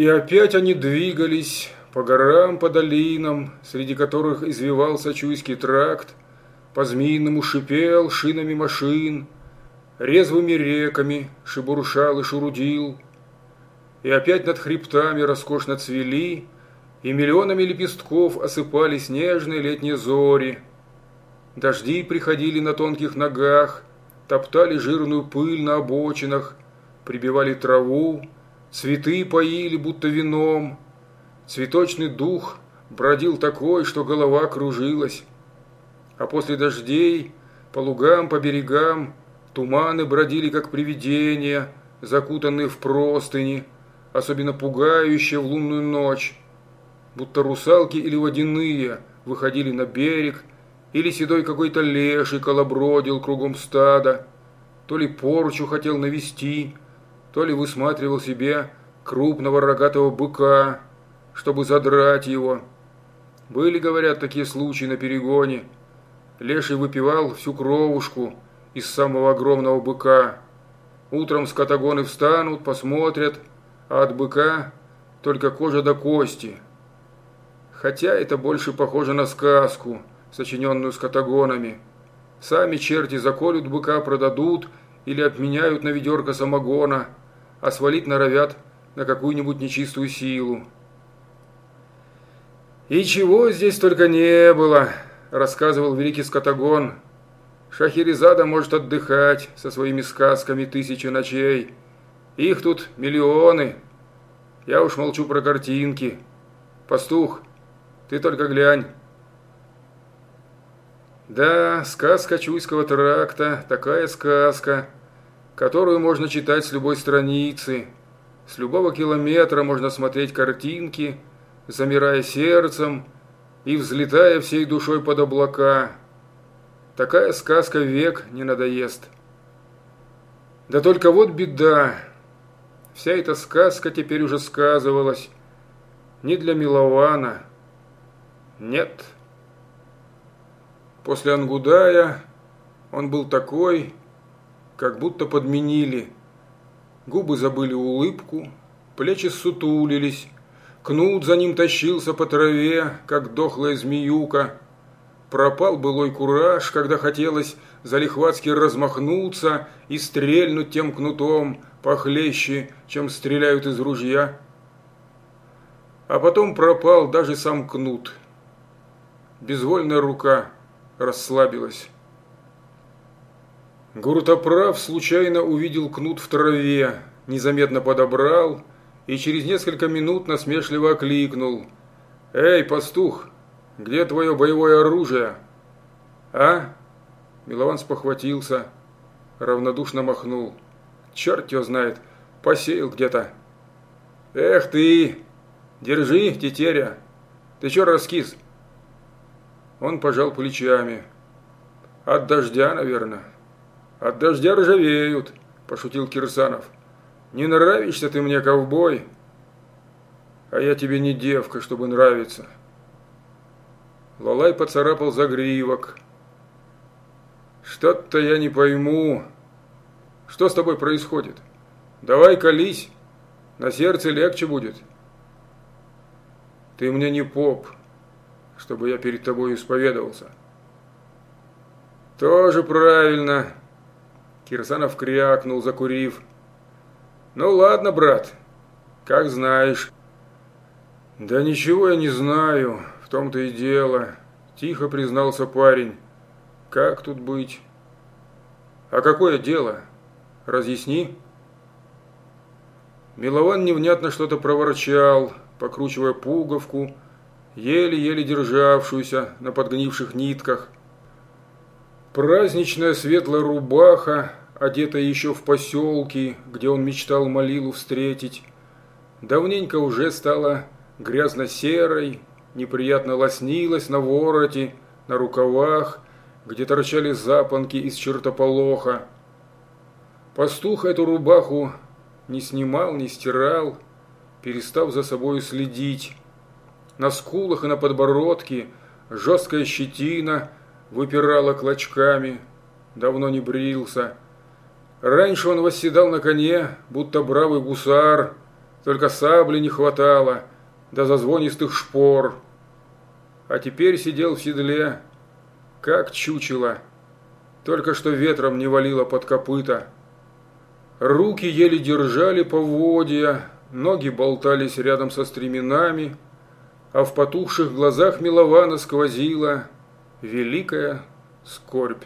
И опять они двигались по горам, по долинам, среди которых извивался Чуйский тракт, по-змеиному шипел шинами машин, резвыми реками шебуршал и шурудил. И опять над хребтами роскошно цвели, и миллионами лепестков осыпались нежные летние зори. Дожди приходили на тонких ногах, топтали жирную пыль на обочинах, прибивали траву, цветы поили, будто вином. Цветочный дух бродил такой, что голова кружилась. А после дождей по лугам, по берегам туманы бродили, как привидения, закутанные в простыни, особенно пугающие в лунную ночь. Будто русалки или водяные выходили на берег, или седой какой-то леший колобродил кругом стада, то ли порчу хотел навести, то ли высматривал себе крупного рогатого быка, чтобы задрать его. Были, говорят, такие случаи на перегоне. Леший выпивал всю кровушку из самого огромного быка. Утром скотагоны встанут, посмотрят, а от быка только кожа до кости. Хотя это больше похоже на сказку, сочиненную скотагонами. Сами черти заколют быка, продадут или обменяют на ведерко самогона, а свалить норовят на какую-нибудь нечистую силу. «И чего здесь только не было», – рассказывал великий скотагон. «Шахерезада может отдыхать со своими сказками тысячи ночей. Их тут миллионы. Я уж молчу про картинки. Пастух, ты только глянь». Да, сказка Чуйского тракта, такая сказка, которую можно читать с любой страницы. С любого километра можно смотреть картинки – замирая сердцем и взлетая всей душой под облака. Такая сказка век не надоест. Да только вот беда. Вся эта сказка теперь уже сказывалась. Не для Милована. Нет. После Ангудая он был такой, как будто подменили. Губы забыли улыбку, плечи сутулились, Кнут за ним тащился по траве, как дохлая змеюка. Пропал былой кураж, когда хотелось залихватски размахнуться и стрельнуть тем кнутом похлеще, чем стреляют из ружья. А потом пропал даже сам кнут. Безвольная рука расслабилась. Гуртоправ случайно увидел кнут в траве, незаметно подобрал – и через несколько минут насмешливо окликнул. «Эй, пастух, где твое боевое оружие?» «А?» Милован спохватился, равнодушно махнул. «Черт его знает, посеял где-то». «Эх ты! Держи, тетеря! Ты чё раскис?» Он пожал плечами. «От дождя, наверное». «От дождя ржавеют», – пошутил Кирсанов. Не нравишься ты мне, ковбой, а я тебе не девка, чтобы нравиться. Лалай поцарапал загривок. Что-то я не пойму. Что с тобой происходит? Давай колись, на сердце легче будет. Ты мне не поп, чтобы я перед тобой исповедовался. Тоже правильно. Кирсанов крякнул, закурив. Ну ладно, брат, как знаешь. Да ничего я не знаю, в том-то и дело, тихо признался парень. Как тут быть? А какое дело? Разъясни. Милован невнятно что-то проворчал, покручивая пуговку, еле-еле державшуюся на подгнивших нитках. Праздничная светлая рубаха одетая еще в поселке, где он мечтал Малилу встретить, давненько уже стала грязно-серой, неприятно лоснилась на вороте, на рукавах, где торчали запонки из чертополоха. Пастух эту рубаху не снимал, не стирал, перестав за собою следить. На скулах и на подбородке жесткая щетина выпирала клочками, давно не брился – Раньше он восседал на коне, будто бравый гусар, Только сабли не хватало, да зазвонистых шпор. А теперь сидел в седле, как чучело, только что ветром не валило под копыта. Руки еле держали поводья, ноги болтались рядом со стременами, а в потухших глазах Милована сквозила великая скорбь.